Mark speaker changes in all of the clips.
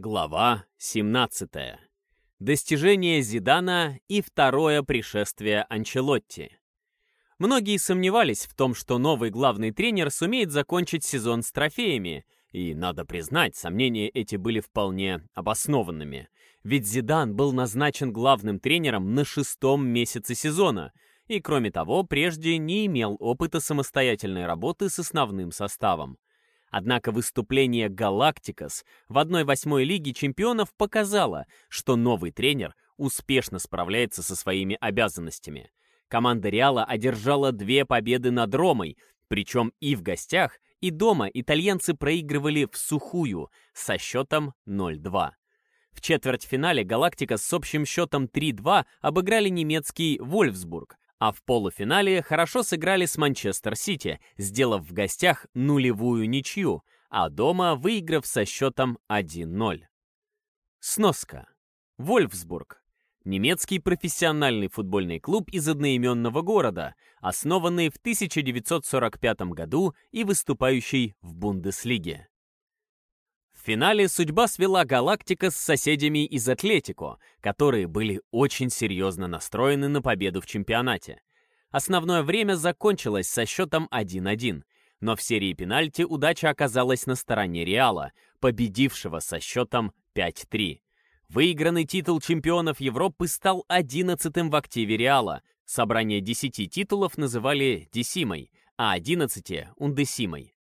Speaker 1: Глава 17. Достижение Зидана и второе пришествие Анчелотти. Многие сомневались в том, что новый главный тренер сумеет закончить сезон с трофеями, и, надо признать, сомнения эти были вполне обоснованными. Ведь Зидан был назначен главным тренером на шестом месяце сезона, и, кроме того, прежде не имел опыта самостоятельной работы с основным составом. Однако выступление «Галактикос» в 1-8 Лиге чемпионов показало, что новый тренер успешно справляется со своими обязанностями. Команда Реала одержала две победы над Ромой, причем и в гостях, и дома итальянцы проигрывали в сухую со счетом 0-2. В четвертьфинале «Галактика» с общим счетом 3-2 обыграли немецкий «Вольфсбург», а в полуфинале хорошо сыграли с Манчестер Сити, сделав в гостях нулевую ничью, а дома выиграв со счетом 1-0. Сноска. Вольфсбург. Немецкий профессиональный футбольный клуб из одноименного города, основанный в 1945 году и выступающий в Бундеслиге. Финале судьба свела Галактика с соседями из Атлетико, которые были очень серьезно настроены на победу в чемпионате. Основное время закончилось со счетом 1-1, но в серии пенальти удача оказалась на стороне Реала, победившего со счетом 5-3. Выигранный титул чемпионов Европы стал 11-м в активе Реала. Собрание 10 титулов называли «десимой», а 11 — «ундесимой».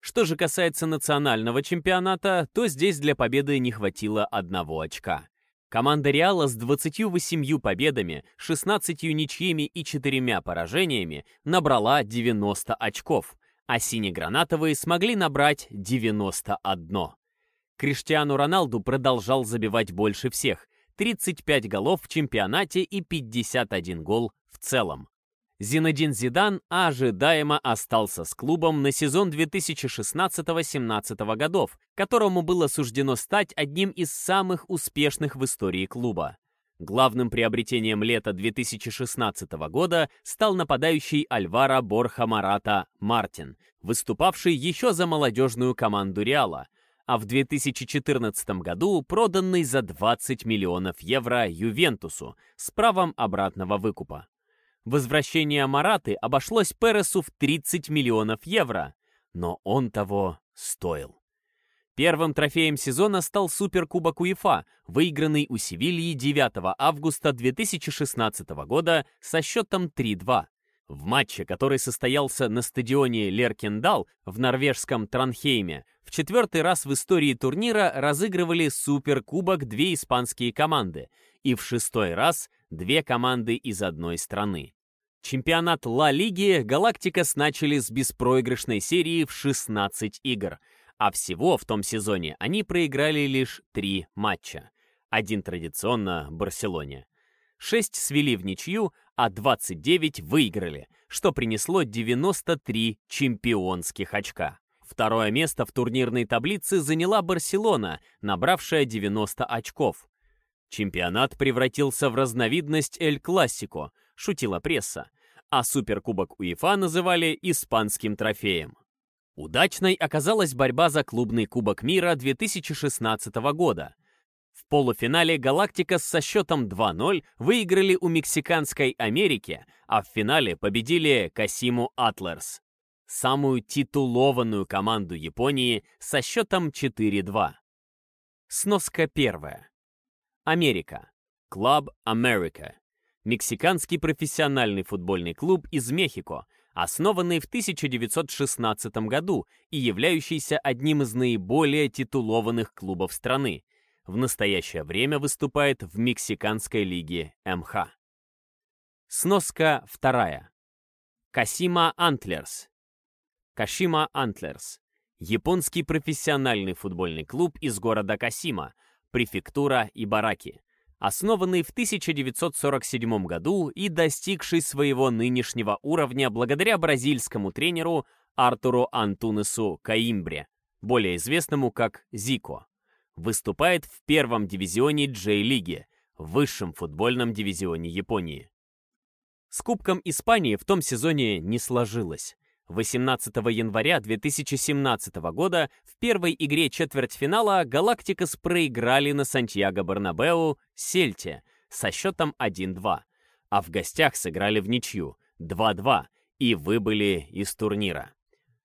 Speaker 1: Что же касается национального чемпионата, то здесь для победы не хватило одного очка. Команда Реала с 28 победами, 16 ничьими и 4 поражениями набрала 90 очков, а синегранатовые смогли набрать 91. Криштиану Роналду продолжал забивать больше всех – 35 голов в чемпионате и 51 гол в целом. Зинедин Зидан ожидаемо остался с клубом на сезон 2016-17 годов, которому было суждено стать одним из самых успешных в истории клуба. Главным приобретением лета 2016 года стал нападающий Альвара Борха Марата Мартин, выступавший еще за молодежную команду Реала, а в 2014 году проданный за 20 миллионов евро Ювентусу с правом обратного выкупа. Возвращение Мараты обошлось Пересу в 30 миллионов евро, но он того стоил. Первым трофеем сезона стал Суперкубок УЕФА, выигранный у Севильи 9 августа 2016 года со счетом 3-2. В матче, который состоялся на стадионе Леркендал в норвежском Транхейме, в четвертый раз в истории турнира разыгрывали Суперкубок две испанские команды, и в шестой раз две команды из одной страны. Чемпионат Ла Лиги Галактикас начали с беспроигрышной серии в 16 игр, а всего в том сезоне они проиграли лишь три матча. Один традиционно Барселоне. Шесть свели в ничью, а 29 выиграли, что принесло 93 чемпионских очка. Второе место в турнирной таблице заняла Барселона, набравшая 90 очков. Чемпионат превратился в разновидность Эль Классико, шутила пресса, а Суперкубок УЕФА называли испанским трофеем. Удачной оказалась борьба за клубный Кубок мира 2016 года. В полуфинале «Галактика» со счетом 2-0 выиграли у Мексиканской Америки, а в финале победили Касиму Атлерс, самую титулованную команду Японии со счетом 4-2. Сноска первая. Америка. Club America мексиканский профессиональный футбольный клуб из Мехико, основанный в 1916 году и являющийся одним из наиболее титулованных клубов страны. В настоящее время выступает в Мексиканской лиге МХ. Сноска вторая. Касима Антлерс. Кашима Антлерс. Японский профессиональный футбольный клуб из города Касима, префектура Ибараки основанный в 1947 году и достигший своего нынешнего уровня благодаря бразильскому тренеру Артуру Антунесу Каимбре, более известному как Зико. Выступает в первом дивизионе Джей-лиги, высшем футбольном дивизионе Японии. С Кубком Испании в том сезоне не сложилось. 18 января 2017 года в первой игре четвертьфинала «Галактикос» проиграли на Сантьяго-Барнабеу Сельте со счетом 1-2, а в гостях сыграли в ничью 2-2 и выбыли из турнира.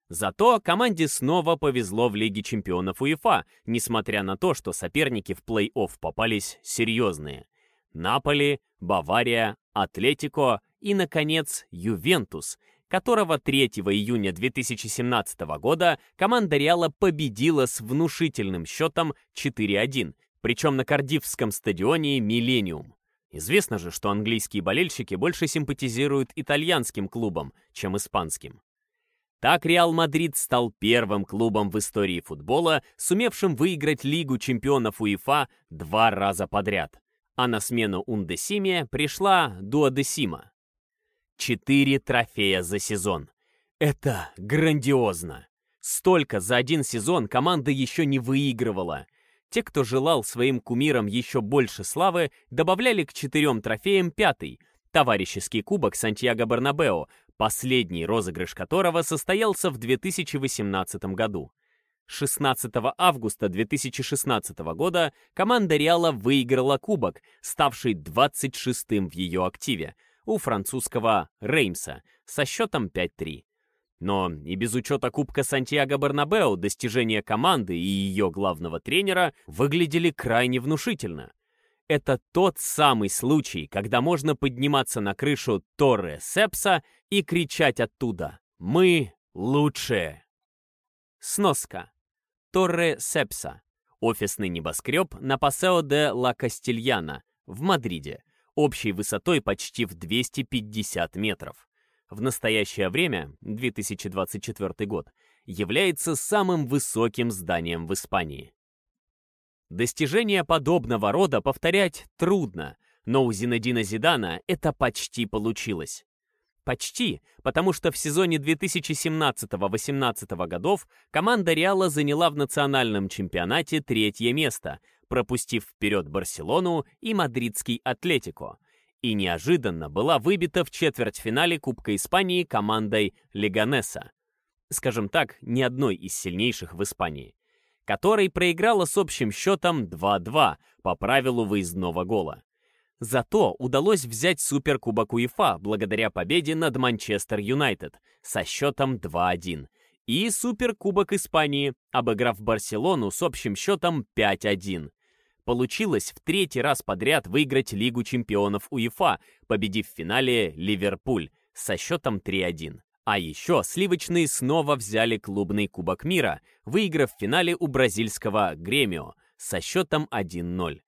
Speaker 1: Зато команде снова повезло в Лиге чемпионов УЕФА, несмотря на то, что соперники в плей-офф попались серьезные. Наполи, Бавария, Атлетико и, наконец, Ювентус, которого 3 июня 2017 года команда Реала победила с внушительным счетом 4-1, причем на кардивском стадионе «Миллениум». Известно же, что английские болельщики больше симпатизируют итальянским клубам, чем испанским. Так Реал Мадрид стал первым клубом в истории футбола, сумевшим выиграть Лигу чемпионов УЕФА два раза подряд. А на смену Ундесиме пришла Дуадесима четыре трофея за сезон. Это грандиозно! Столько за один сезон команда еще не выигрывала. Те, кто желал своим кумирам еще больше славы, добавляли к четырем трофеям пятый – товарищеский кубок Сантьяго Барнабео. последний розыгрыш которого состоялся в 2018 году. 16 августа 2016 года команда Реала выиграла кубок, ставший 26-м в ее активе – у французского Реймса со счетом 5-3. Но и без учета Кубка Сантьяго Барнабео достижения команды и ее главного тренера выглядели крайне внушительно – это тот самый случай, когда можно подниматься на крышу Торре Сепса и кричать оттуда «Мы лучшие!». Сноска. Торре Сепса. Офисный небоскреб на Пасео де ла Кастильяна в Мадриде, общей высотой почти в 250 метров. В настоящее время, 2024 год, является самым высоким зданием в Испании. Достижения подобного рода повторять трудно, но у Зинедина Зидана это почти получилось. Почти, потому что в сезоне 2017-18 годов команда Реала заняла в национальном чемпионате третье место, пропустив вперед Барселону и мадридский Атлетико, и неожиданно была выбита в четвертьфинале Кубка Испании командой Леганеса. Скажем так, ни одной из сильнейших в Испании который проиграла с общим счетом 2-2 по правилу выездного гола. Зато удалось взять Суперкубок УЕФА благодаря победе над Манчестер Юнайтед со счетом 2-1 и Суперкубок Испании, обыграв Барселону с общим счетом 5-1. Получилось в третий раз подряд выиграть Лигу чемпионов УЕФА, победив в финале Ливерпуль со счетом 3-1. А еще сливочные снова взяли клубный Кубок мира, выиграв в финале у бразильского Гремио со счетом 1-0.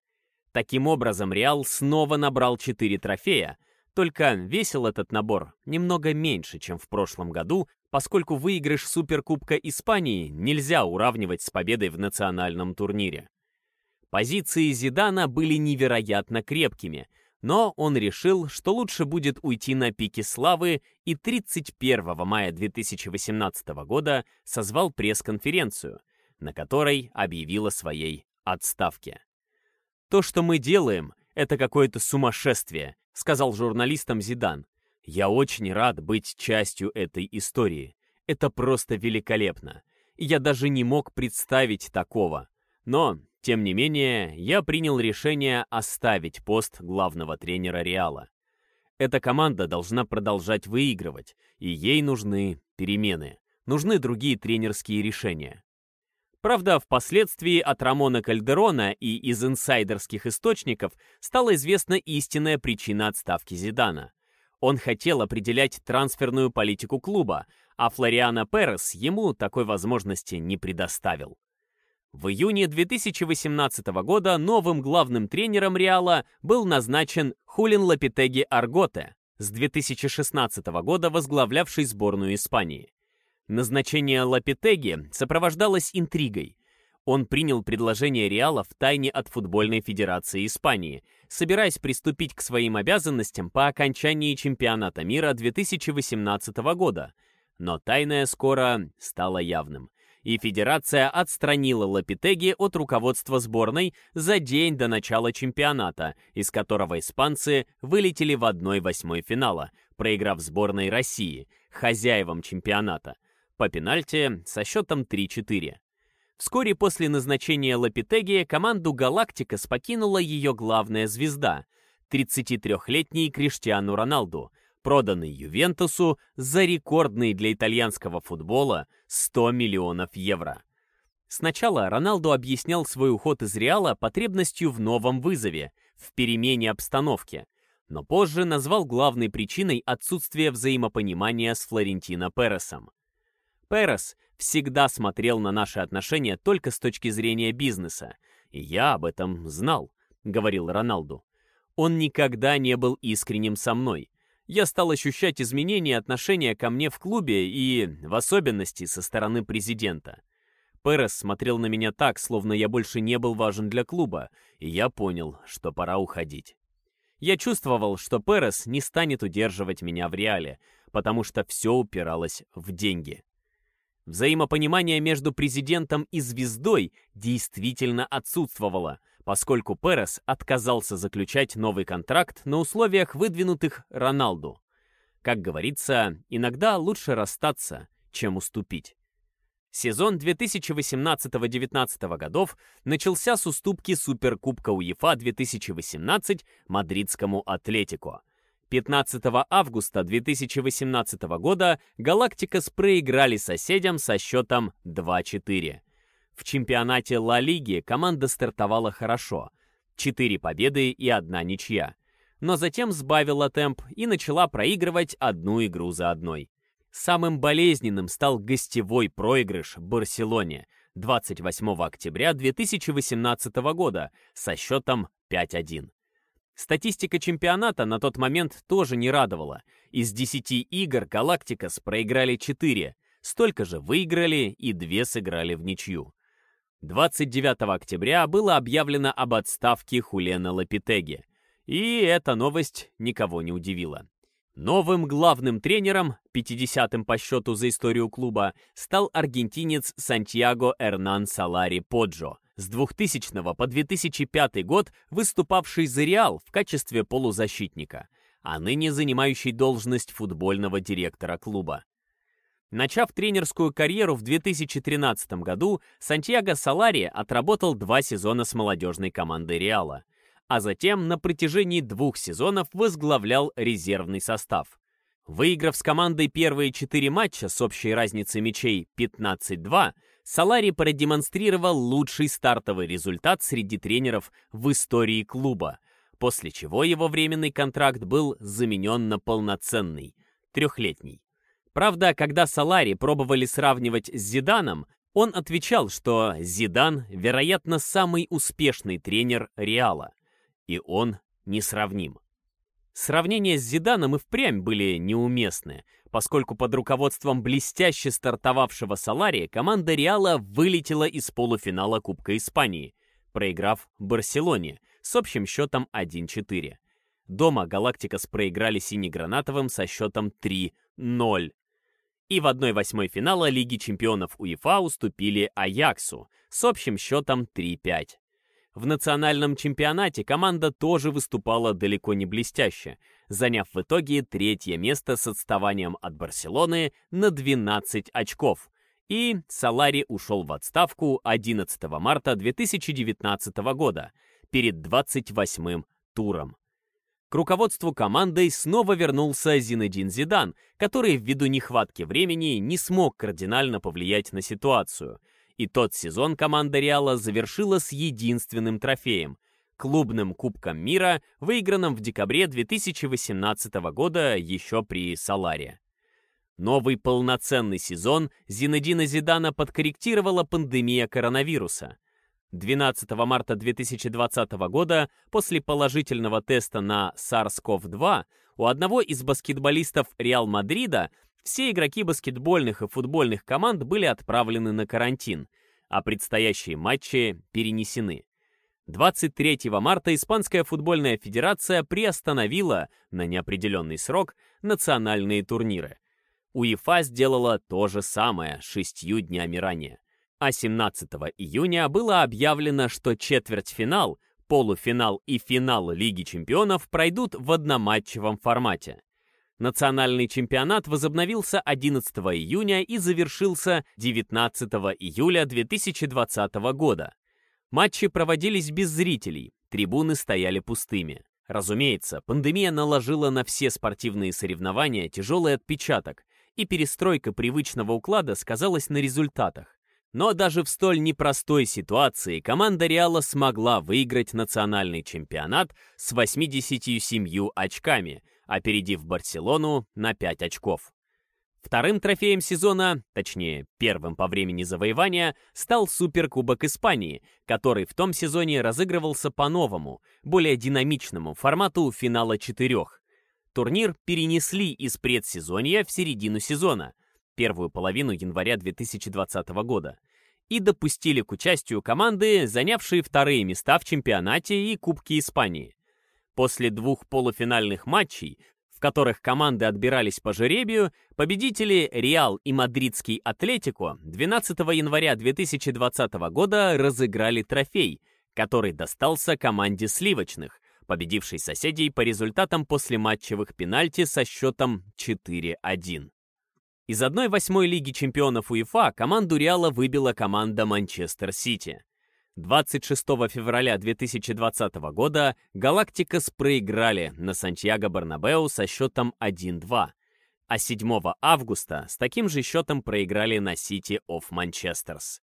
Speaker 1: Таким образом, Реал снова набрал 4 трофея, только весил этот набор немного меньше, чем в прошлом году, поскольку выигрыш Суперкубка Испании нельзя уравнивать с победой в национальном турнире. Позиции Зидана были невероятно крепкими – но он решил, что лучше будет уйти на пике славы и 31 мая 2018 года созвал пресс-конференцию, на которой объявил о своей отставке. «То, что мы делаем, это какое-то сумасшествие», сказал журналистам Зидан. «Я очень рад быть частью этой истории. Это просто великолепно. Я даже не мог представить такого. Но тем не менее, я принял решение оставить пост главного тренера Реала. Эта команда должна продолжать выигрывать, и ей нужны перемены, нужны другие тренерские решения. Правда, впоследствии от Рамона Кальдерона и из инсайдерских источников стала известна истинная причина отставки Зидана. Он хотел определять трансферную политику клуба, а Флориано Перес ему такой возможности не предоставил. В июне 2018 года новым главным тренером Реала был назначен Хулин Лапитеги Арготе, с 2016 года возглавлявший сборную Испании. Назначение Лапитеги сопровождалось интригой. Он принял предложение Реала в тайне от Футбольной Федерации Испании, собираясь приступить к своим обязанностям по окончании чемпионата мира 2018 года. Но тайное скоро стало явным и Федерация отстранила Лапитеги от руководства сборной за день до начала чемпионата, из которого испанцы вылетели в 1-8 финала, проиграв сборной России, хозяевам чемпионата, по пенальти со счетом 3-4. Вскоре после назначения Лапитеги команду «Галактикас» покинула ее главная звезда, 33-летний Криштиану Роналду, проданный Ювентусу за рекордные для итальянского футбола 100 миллионов евро. Сначала Роналду объяснял свой уход из Реала потребностью в новом вызове, в перемене обстановки, но позже назвал главной причиной отсутствие взаимопонимания с Флорентино Пересом. Перес всегда смотрел на наши отношения только с точки зрения бизнеса, и я об этом знал, говорил Роналду. Он никогда не был искренним со мной. Я стал ощущать изменения отношения ко мне в клубе и, в особенности, со стороны президента. Перес смотрел на меня так, словно я больше не был важен для клуба, и я понял, что пора уходить. Я чувствовал, что Перес не станет удерживать меня в реале, потому что все упиралось в деньги. Взаимопонимание между президентом и звездой действительно отсутствовало, поскольку Перес отказался заключать новый контракт на условиях, выдвинутых Роналду. Как говорится, иногда лучше расстаться, чем уступить. Сезон 2018-19 годов начался с уступки Суперкубка УЕФА 2018 мадридскому Атлетико – 15 августа 2018 года Галактикас проиграли соседям со счетом 2-4. В чемпионате Ла Лиги команда стартовала хорошо. 4 победы и одна ничья. Но затем сбавила темп и начала проигрывать одну игру за одной. Самым болезненным стал гостевой проигрыш Барселоне 28 октября 2018 года со счетом 5-1. Статистика чемпионата на тот момент тоже не радовала. Из 10 игр Галактикас проиграли 4, столько же выиграли и 2 сыграли в ничью. 29 октября было объявлено об отставке Хулена Лапитеги. И эта новость никого не удивила. Новым главным тренером, 50-м по счету за историю клуба, стал аргентинец Сантьяго Эрнан Салари Поджо, с 2000 по 2005 год выступавший за Реал в качестве полузащитника, а ныне занимающий должность футбольного директора клуба. Начав тренерскую карьеру в 2013 году, Сантьяго Салари отработал два сезона с молодежной командой Реала, а затем на протяжении двух сезонов возглавлял резервный состав. Выиграв с командой первые четыре матча с общей разницей мячей 15-2, Салари продемонстрировал лучший стартовый результат среди тренеров в истории клуба, после чего его временный контракт был заменен на полноценный, трехлетний. Правда, когда Салари пробовали сравнивать с Зиданом, он отвечал, что Зидан, вероятно, самый успешный тренер Реала, и он несравним. Сравнения с Зиданом и впрямь были неуместны, поскольку под руководством блестяще стартовавшего Салария команда Реала вылетела из полуфинала Кубка Испании, проиграв Барселоне с общим счетом 1-4. Дома Галактикас проиграли синегранатовым со счетом 3-0. И в 1-8 финала Лиги чемпионов УЕФА уступили Аяксу с общим счетом 3-5. В национальном чемпионате команда тоже выступала далеко не блестяще, заняв в итоге третье место с отставанием от Барселоны на 12 очков. И Салари ушел в отставку 11 марта 2019 года, перед 28-м туром. К руководству командой снова вернулся Зинедин Зидан, который ввиду нехватки времени не смог кардинально повлиять на ситуацию – и тот сезон команда Реала завершила с единственным трофеем – клубным Кубком мира, выигранным в декабре 2018 года еще при Саларе. Новый полноценный сезон Зинедина Зидана подкорректировала пандемия коронавируса. 12 марта 2020 года, после положительного теста на SARS-CoV-2, у одного из баскетболистов Реал Мадрида все игроки баскетбольных и футбольных команд были отправлены на карантин, а предстоящие матчи перенесены. 23 марта Испанская футбольная федерация приостановила на неопределенный срок национальные турниры. УЕФА сделала то же самое шестью днями ранее. А 17 июня было объявлено, что четвертьфинал, полуфинал и финал Лиги чемпионов пройдут в одноматчевом формате. Национальный чемпионат возобновился 11 июня и завершился 19 июля 2020 года. Матчи проводились без зрителей, трибуны стояли пустыми. Разумеется, пандемия наложила на все спортивные соревнования тяжелый отпечаток, и перестройка привычного уклада сказалась на результатах. Но даже в столь непростой ситуации команда Реала смогла выиграть национальный чемпионат с 87 очками – опередив Барселону на 5 очков. Вторым трофеем сезона, точнее, первым по времени завоевания, стал Суперкубок Испании, который в том сезоне разыгрывался по-новому, более динамичному формату финала четырех. Турнир перенесли из предсезонья в середину сезона, первую половину января 2020 года, и допустили к участию команды, занявшие вторые места в чемпионате и Кубке Испании. После двух полуфинальных матчей, в которых команды отбирались по жеребию, победители Реал и Мадридский Атлетико 12 января 2020 года разыграли трофей, который достался команде сливочных, победившей соседей по результатам послематчевых пенальти со счетом 4-1. Из 1-8 Лиги чемпионов УЕФА команду Реала выбила команда Манчестер Сити. 26 февраля 2020 года «Галактикос» проиграли на Сантьяго-Барнабеу со счетом 1-2, а 7 августа с таким же счетом проиграли на City of Manchesters.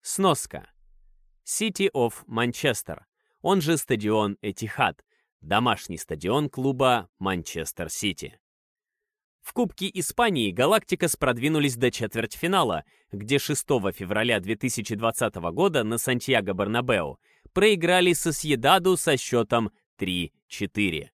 Speaker 1: Сноска. City of Manchester, он же стадион Этихад, домашний стадион клуба Манчестер Сити. В Кубке Испании «Галактикос» продвинулись до четвертьфинала, где 6 февраля 2020 года на Сантьяго-Барнабеу проиграли со Сьедаду со счетом 3-4.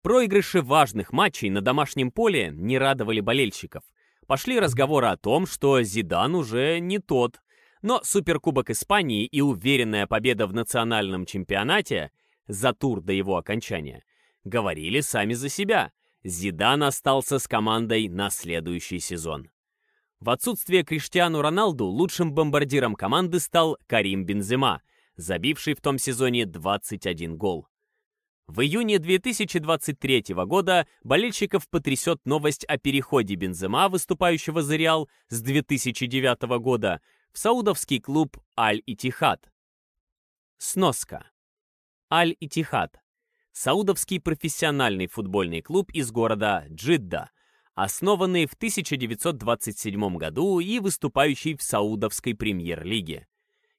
Speaker 1: Проигрыши важных матчей на домашнем поле не радовали болельщиков. Пошли разговоры о том, что Зидан уже не тот. Но Суперкубок Испании и уверенная победа в национальном чемпионате за тур до его окончания говорили сами за себя – Зидан остался с командой на следующий сезон. В отсутствие Криштиану Роналду лучшим бомбардиром команды стал Карим Бензема, забивший в том сезоне 21 гол. В июне 2023 года болельщиков потрясет новость о переходе Бензема, выступающего за Реал с 2009 года, в саудовский клуб Аль-Итихад. Сноска. Аль-Итихад саудовский профессиональный футбольный клуб из города Джидда, основанный в 1927 году и выступающий в саудовской премьер-лиге.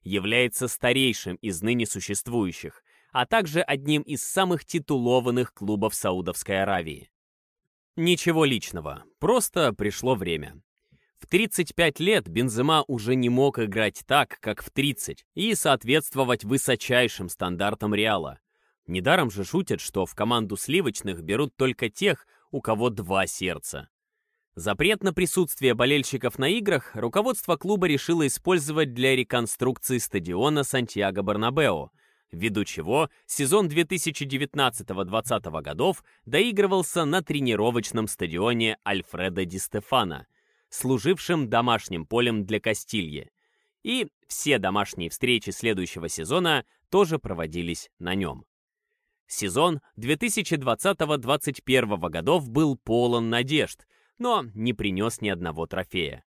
Speaker 1: Является старейшим из ныне существующих, а также одним из самых титулованных клубов Саудовской Аравии. Ничего личного, просто пришло время. В 35 лет Бензема уже не мог играть так, как в 30, и соответствовать высочайшим стандартам Реала. Недаром же шутят, что в команду сливочных берут только тех, у кого два сердца. Запрет на присутствие болельщиков на играх руководство клуба решило использовать для реконструкции стадиона Сантьяго-Барнабео, ввиду чего сезон 2019-2020 годов доигрывался на тренировочном стадионе Альфреда Ди Стефана, служившем домашним полем для Кастильи. И все домашние встречи следующего сезона тоже проводились на нем. Сезон 2020-2021 годов был полон надежд, но не принес ни одного трофея.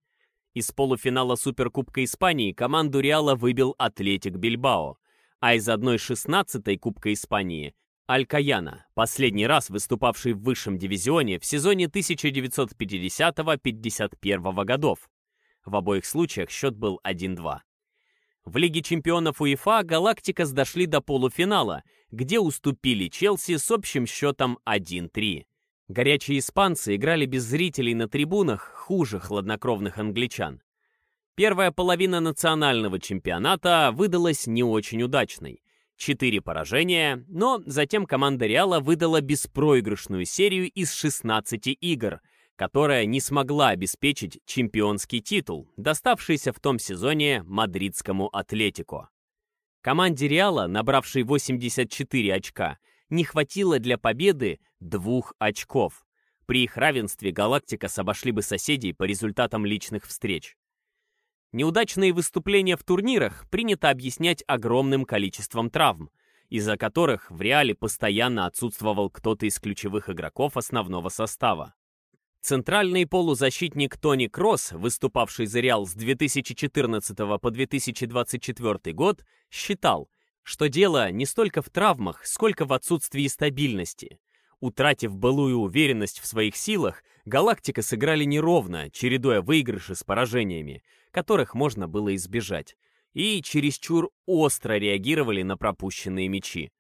Speaker 1: Из полуфинала Суперкубка Испании команду Реала выбил Атлетик Бильбао, а из 1-16 Кубка Испании – Алькаяна, последний раз выступавший в высшем дивизионе в сезоне 1950-51 годов. В обоих случаях счет был 1-2. В Лиге чемпионов УЕФА «Галактикас» дошли до полуфинала, где уступили Челси с общим счетом 1-3. Горячие испанцы играли без зрителей на трибунах хуже хладнокровных англичан. Первая половина национального чемпионата выдалась не очень удачной. Четыре поражения, но затем команда Реала выдала беспроигрышную серию из 16 игр – которая не смогла обеспечить чемпионский титул, доставшийся в том сезоне мадридскому Атлетико. Команде Реала, набравшей 84 очка, не хватило для победы двух очков. При их равенстве Галактикос обошли бы соседей по результатам личных встреч. Неудачные выступления в турнирах принято объяснять огромным количеством травм. из-за которых в Реале постоянно отсутствовал кто-то из ключевых игроков основного состава. Центральный полузащитник Тони Кросс, выступавший за Реал с 2014 по 2024 год, считал, что дело не столько в травмах, сколько в отсутствии стабильности. Утратив былую уверенность в своих силах, Галактика сыграли неровно, чередуя выигрыши с поражениями, которых можно было избежать, и чересчур остро реагировали на пропущенные мячи.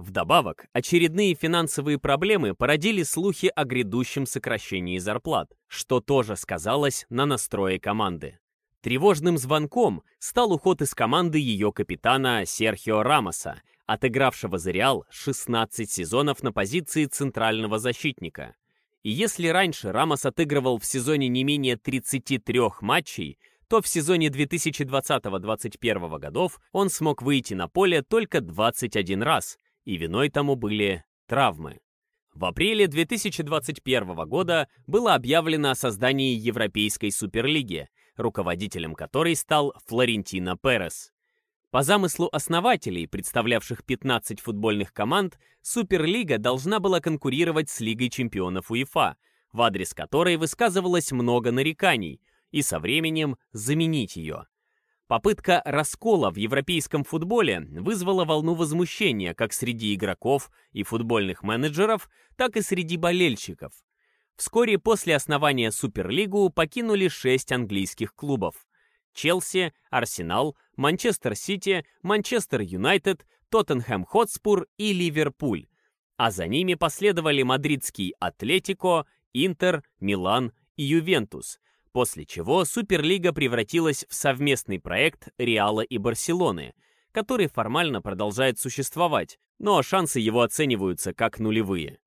Speaker 1: Вдобавок, очередные финансовые проблемы породили слухи о грядущем сокращении зарплат, что тоже сказалось на настрое команды. Тревожным звонком стал уход из команды ее капитана Серхио Рамоса, отыгравшего за Реал 16 сезонов на позиции центрального защитника. И если раньше Рамос отыгрывал в сезоне не менее 33 матчей, то в сезоне 2020-2021 годов он смог выйти на поле только 21 раз – и виной тому были травмы. В апреле 2021 года было объявлено о создании Европейской Суперлиги, руководителем которой стал Флорентино Перес. По замыслу основателей, представлявших 15 футбольных команд, Суперлига должна была конкурировать с Лигой чемпионов УЕФА, в адрес которой высказывалось много нареканий, и со временем заменить ее. Попытка раскола в европейском футболе вызвала волну возмущения как среди игроков и футбольных менеджеров, так и среди болельщиков. Вскоре после основания Суперлигу покинули шесть английских клубов. Челси, Арсенал, Манчестер Сити, Манчестер Юнайтед, Тоттенхэм Хотспур и Ливерпуль. А за ними последовали мадридский Атлетико, Интер, Милан и Ювентус – после чего Суперлига превратилась в совместный проект Реала и Барселоны, который формально продолжает существовать, но шансы его оцениваются как нулевые.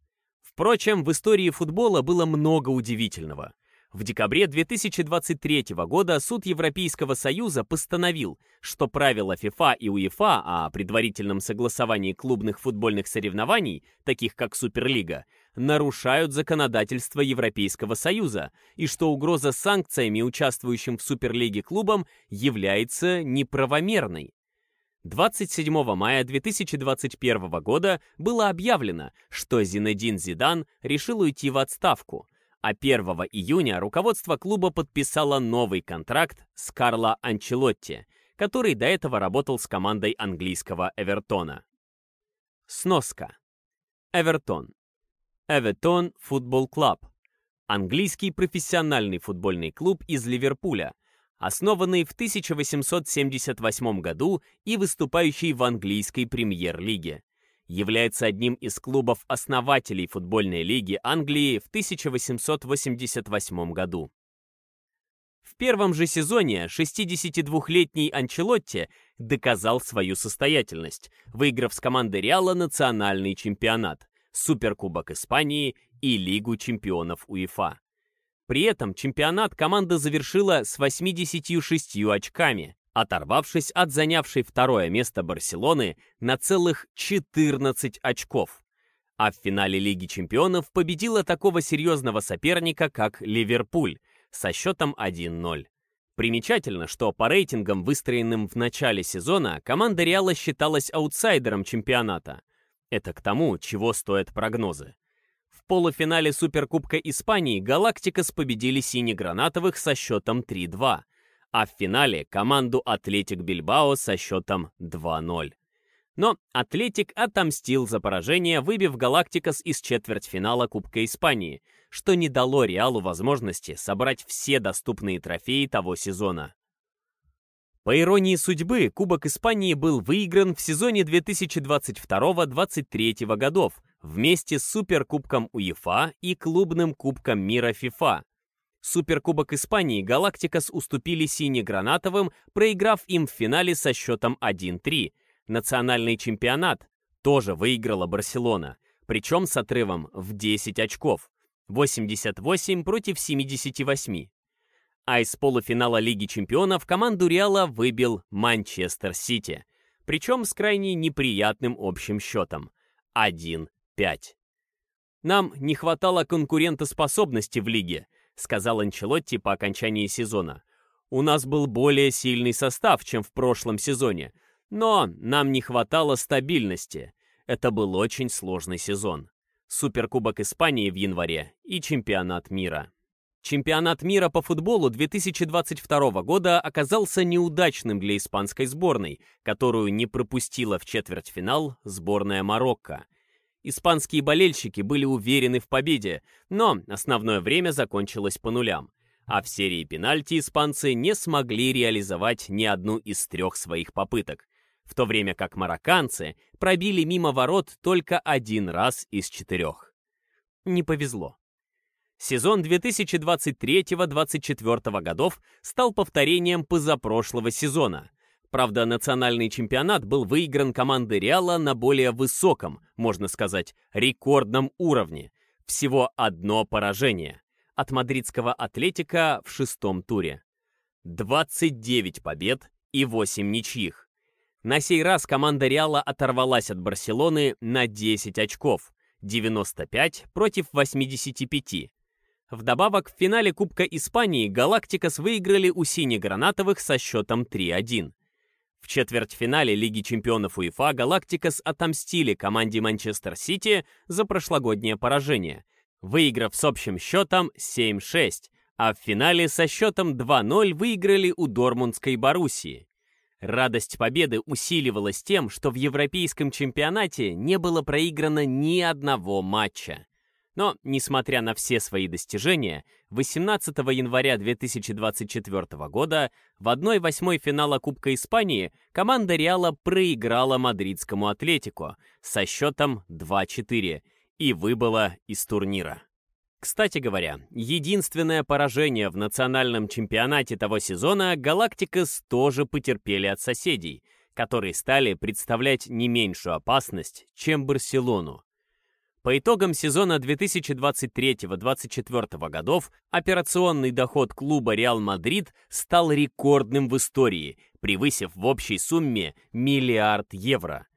Speaker 1: Впрочем, в истории футбола было много удивительного. В декабре 2023 года Суд Европейского Союза постановил, что правила ФИФА и УЕФА о предварительном согласовании клубных футбольных соревнований, таких как Суперлига, нарушают законодательство Европейского Союза и что угроза санкциями участвующим в Суперлиге клубам является неправомерной. 27 мая 2021 года было объявлено, что Зинедин Зидан решил уйти в отставку, а 1 июня руководство клуба подписало новый контракт с Карло Анчелотти, который до этого работал с командой английского Эвертона. Сноска. Эвертон. Everton Football Club. Английский профессиональный футбольный клуб из Ливерпуля, основанный в 1878 году и выступающий в английской премьер-лиге. Является одним из клубов-основателей футбольной лиги Англии в 1888 году. В первом же сезоне 62-летний Анчелотти доказал свою состоятельность, выиграв с командой Реала национальный чемпионат. Суперкубок Испании и Лигу чемпионов УЕФА. При этом чемпионат команда завершила с 86 очками, оторвавшись от занявшей второе место Барселоны на целых 14 очков. А в финале Лиги чемпионов победила такого серьезного соперника, как Ливерпуль, со счетом 1-0. Примечательно, что по рейтингам, выстроенным в начале сезона, команда Реала считалась аутсайдером чемпионата – это к тому, чего стоят прогнозы. В полуфинале Суперкубка Испании «Галактикос» победили сине-гранатовых со счетом 3-2, а в финале команду «Атлетик Бильбао» со счетом 2-0. Но «Атлетик» отомстил за поражение, выбив «Галактикос» из четвертьфинала Кубка Испании, что не дало Реалу возможности собрать все доступные трофеи того сезона. По иронии судьбы, Кубок Испании был выигран в сезоне 2022-2023 годов вместе с Суперкубком УЕФА и Клубным Кубком мира ФИФА. Суперкубок Испании Галактикос уступили сине-гранатовым, проиграв им в финале со счетом 1-3. Национальный чемпионат тоже выиграла Барселона, причем с отрывом в 10 очков. 88 против 78 а из полуфинала Лиги чемпионов команду Реала выбил Манчестер Сити, причем с крайне неприятным общим счетом – 1-5. «Нам не хватало конкурентоспособности в лиге», – сказал Анчелотти по окончании сезона. «У нас был более сильный состав, чем в прошлом сезоне, Но нам не хватало стабильности. Это был очень сложный сезон. Суперкубок Испании в январе и чемпионат мира. Чемпионат мира по футболу 2022 года оказался неудачным для испанской сборной, которую не пропустила в четвертьфинал сборная Марокко. Испанские болельщики были уверены в победе, но основное время закончилось по нулям. А в серии пенальти испанцы не смогли реализовать ни одну из трех своих попыток, в то время как марокканцы пробили мимо ворот только один раз из четырех. Не повезло. Сезон 2023-2024 годов стал повторением позапрошлого сезона. Правда, национальный чемпионат был выигран командой Реала на более высоком, можно сказать, рекордном уровне. Всего одно поражение. От мадридского Атлетика в шестом туре. 29 побед и 8 ничьих. На сей раз команда Реала оторвалась от Барселоны на 10 очков. 95 против 85. Вдобавок, в финале Кубка Испании «Галактикос» выиграли у сине-гранатовых со счетом 3-1. В четвертьфинале Лиги чемпионов УЕФА «Галактикос» отомстили команде Манчестер Сити за прошлогоднее поражение, выиграв с общим счетом 7-6, а в финале со счетом 2-0 выиграли у Дормундской Боруссии. Радость победы усиливалась тем, что в европейском чемпионате не было проиграно ни одного матча. Но, несмотря на все свои достижения, 18 января 2024 года в 1-8 финала Кубка Испании команда Реала проиграла мадридскому Атлетику со счетом 2-4 и выбыла из турнира. Кстати говоря, единственное поражение в национальном чемпионате того сезона Галактикас тоже потерпели от соседей, которые стали представлять не меньшую опасность, чем Барселону. По итогам сезона 2023-2024 годов операционный доход клуба «Реал Мадрид» стал рекордным в истории, превысив в общей сумме миллиард евро.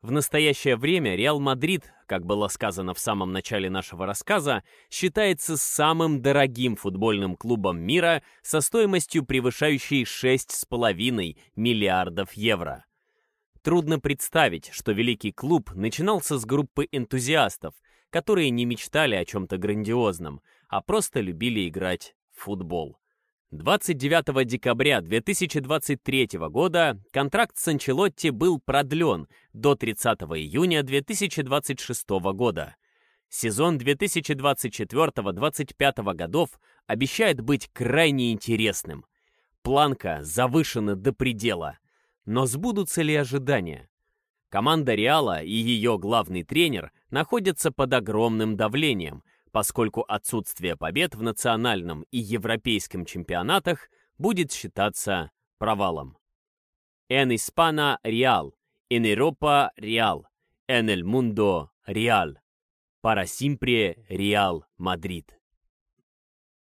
Speaker 1: В настоящее время «Реал Мадрид», как было сказано в самом начале нашего рассказа, считается самым дорогим футбольным клубом мира со стоимостью превышающей 6,5 миллиардов евро. Трудно представить, что великий клуб начинался с группы энтузиастов, которые не мечтали о чем-то грандиозном, а просто любили играть в футбол. 29 декабря 2023 года контракт с Анчелотти был продлен до 30 июня 2026 года. Сезон 2024-2025 годов обещает быть крайне интересным. Планка завышена до предела. Но сбудутся ли ожидания? Команда Реала и ее главный тренер находятся под огромным давлением, поскольку отсутствие побед в национальном и европейском чемпионатах будет считаться провалом. En Hispana Real, en Europa Real, en el Mundo Real. Para siempre Real Madrid.